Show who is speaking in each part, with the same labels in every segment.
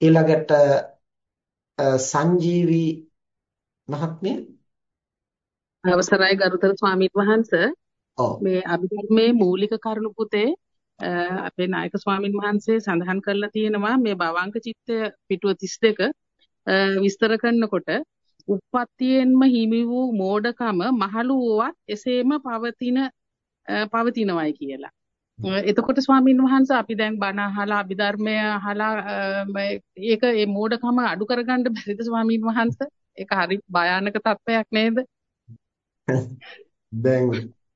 Speaker 1: ඊළඟට සංජීවි මහත්මිය?
Speaker 2: අවසරයි ගරුතර ස්වාමීන් වහන්ස. මේ අභිධර්මයේ මූලික කරුණු පුතේ අපේ නායක ස්වාමීන් වහන්සේ සඳහන් කරලා තියෙනවා මේ භවංක චිත්තය පිටුව 32 විස්තර කරනකොට උප්පත්තියෙන්ම හිමි වූ මෝඩකම මහලු වුවත් එසේම පවතින පවතිනවයි කියලා. එතකොට ස්වාමීන් වහන්සේ අපි දැන් බණ අහලා අභිධර්මය අහලා ඒක ඒ මෝඩකම අඩු කරගන්න බැරිද ස්වාමීන් වහන්සේ? ඒක හරි භයානක තත්ත්වයක් නේද?
Speaker 1: දැන්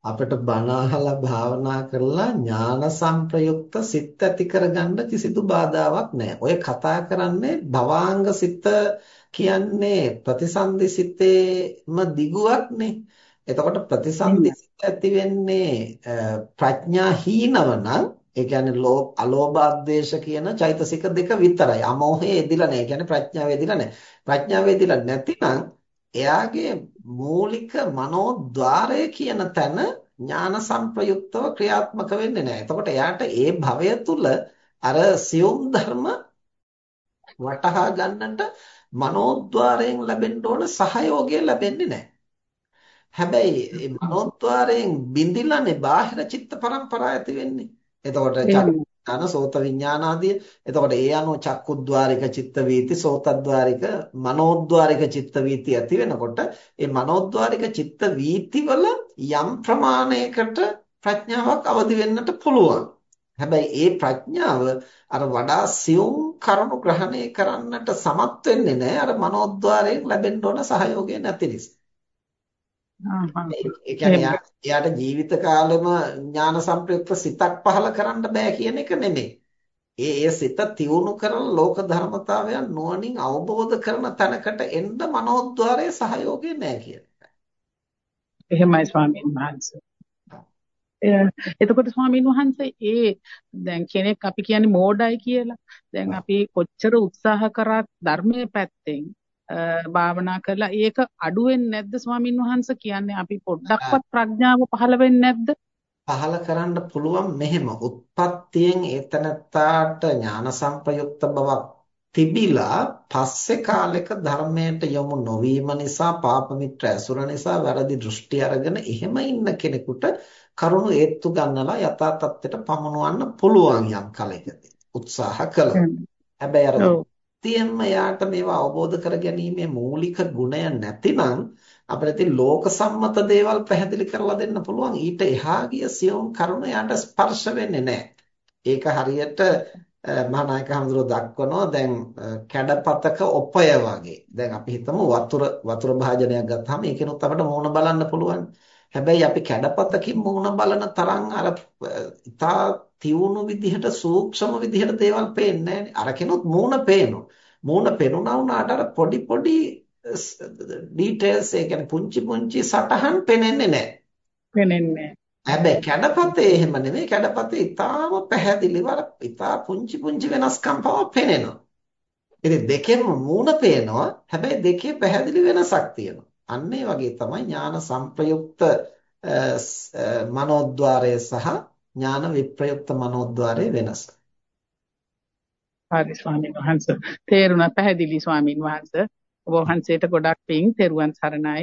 Speaker 1: අපිට බණ අහලා භාවනා කරලා ඥාන සංප්‍රයුක්ත සිත් ඇති කරගන්න කිසිදු බාධාවක් නැහැ. ඔය කතා කරන්නේ භවාංග සිත කියන්නේ ප්‍රතිසන්දි සිතේම දිගුවක්නේ. එතකොට ප්‍රතිසන්දි සිත ඇති වෙන්නේ ප්‍රඥා හීනව නම් ඒ කියන්නේ ලෝභ අලෝභ අද්වේෂ කියන චෛතසික දෙක විතරයි. අමෝහය එදිලා නැහැ. ඒ කියන්නේ ප්‍රඥාව එදිලා නැහැ. ප්‍රඥාව එදිලා නැතිනම් එයාගේ මූලික මනෝද්වාරය කියන තැන ඥාන සංප්‍රයුක්තව ක්‍රියාත්මක වෙන්නේ නැහැ. එතකොට එයාට ඒ භවය තුල අර සියුම් ධර්ම වටහා ගන්නට මනෝද්වාරයෙන් ලැබෙන්න ඕන සහයෝගය ලැබෙන්නේ නැහැ. හැබැයි මේ මනෝද්වාරයෙන් බිඳිලානේ බාහිර චිත්ත පරම්පරා ඇති වෙන්නේ. එතකොට චක්ඥාන සෝත විඥාන ආදී එතකොට ඒ අනුව චක්කුද්්වාරික චිත්ත වීති සෝතද්්වාරික මනෝද්්වාරික චිත්ත වීති ඇති වෙනකොට ඒ මනෝද්්වාරික චිත්ත වීති වල යම් ප්‍රමාණයකට ප්‍රඥාවක් අවදි වෙන්නට පුළුවන්. හැබැයි ඒ ප්‍රඥාව අර වඩා සියුම් කරුණු ග්‍රහණය කරන්නට සමත් වෙන්නේ නැහැ. අර මනෝද්්වාරයෙන් ලැබෙන්න ඕන සහයෝගය නැති නිසා ඒ කියන්නේ එයාට ජීවිත කාලෙම ඥාන සංප්‍රයුක්ත සිතක් පහළ කරන්න බෑ කියන එක නෙමෙයි. ඒ ඒ සිත තියුණු කරන ලෝක ධර්මතාවයන් නුවණින් අවබෝධ කරන තැනකට එන්න මනෝද්වාරයේ සහයෝගය නැහැ කියන එක.
Speaker 2: එහෙමයි ස්වාමීන් වහන්සේ. එතකොට ස්වාමීන් වහන්සේ ඒ දැන් කෙනෙක් අපි කියන්නේ මෝඩයි කියලා. දැන් අපි කොච්චර උත්සාහ කරත් ධර්මයේ පැත්තෙන් භාවනා කරලා ඒක අඩු වෙන්නේ නැද්ද ස්වාමින් වහන්සේ? කියන්නේ අපි පොඩ්ඩක්වත් ප්‍රඥාව පහළ වෙන්නේ නැද්ද?
Speaker 1: පහළ කරන්න පුළුවන් මෙහෙම. උත්පත්තියෙන් ඒතනත්තාට ඥාන සංප්‍රයුක්ත බවක් තිබිලා පස්සේ කාලෙක ධර්මයට යොමු නොවීම නිසා පාප මිත්‍ර ඇසුර නිසා වැරදි දෘෂ්ටි අරගෙන එහෙම ඉන්න කෙනෙකුට කරුණු ඒත්තු ගන්නලා යථා තත්ත්වයට පමුණවන්න පුළුවන් යම් කලයකදී උත්සාහ කළා. හැබැයි අර සත්‍යයෙන්ම යාට මේවා අවබෝධ කර ගැනීමේ මූලික ගුණය නැතිනම් අපිට ඉතින් ලෝක සම්මත දේවල් පැහැදිලි කරලා දෙන්න පුළුවන් ඊට එහා ගිය සියුම් කරුණ යාට ස්පර්ශ වෙන්නේ නැහැ. ඒක හරියට මහානායක හඳුරෝ දක්වනවා දැන් කැඩපතක ඔපය වගේ. දැන් අපි හිතමු වතුර වතුර භාජනයක් ගත්තාම ඒකෙනුත් අපිට මූණ බලන්න පුළුවන්. හැබැයි අපි කැඩපතකින් මූණ බලන තරම් අර ඉතා තියුණු විදිහට සූක්ෂම විදිහට දේවල් පේන්නේ නැහැ. අරකිනුත් මූණ පේනවා. මූණ පෙනුණා වුණාට අර පොඩි පොඩි ඩීටේල්ස් ඒ කියන්නේ පුංචි පුංචි සටහන් පේන්නේ නැහැ.
Speaker 2: පේන්නේ
Speaker 1: හැබැයි කැඩපතේ එහෙම නෙමෙයි කැඩපතේ ඊටාම පැහැදිලිව අර ඊටා පුංචි පුංචි වෙනස්කම් පවා පේනවා. ඉතින් දෙකෙන්ම මූණ පේනවා. හැබැයි දෙකේ පැහැදිලි වෙනසක් තියෙනවා. අන්න ඒ වගේ තමයි ඥාන සංප්‍රයුක්ත මනෝද්වාරය සහ ඥාන විප්‍රයුක්ත මනෝද්වාරයේ වෙනස.
Speaker 2: හරි ස්වාමීන් වහන්සේ තේරුණා පැහැදිලි ස්වාමීන් වහන්සේ ඔබ වහන්සේට ගොඩක් පිං තෙරුවන් සරණයි.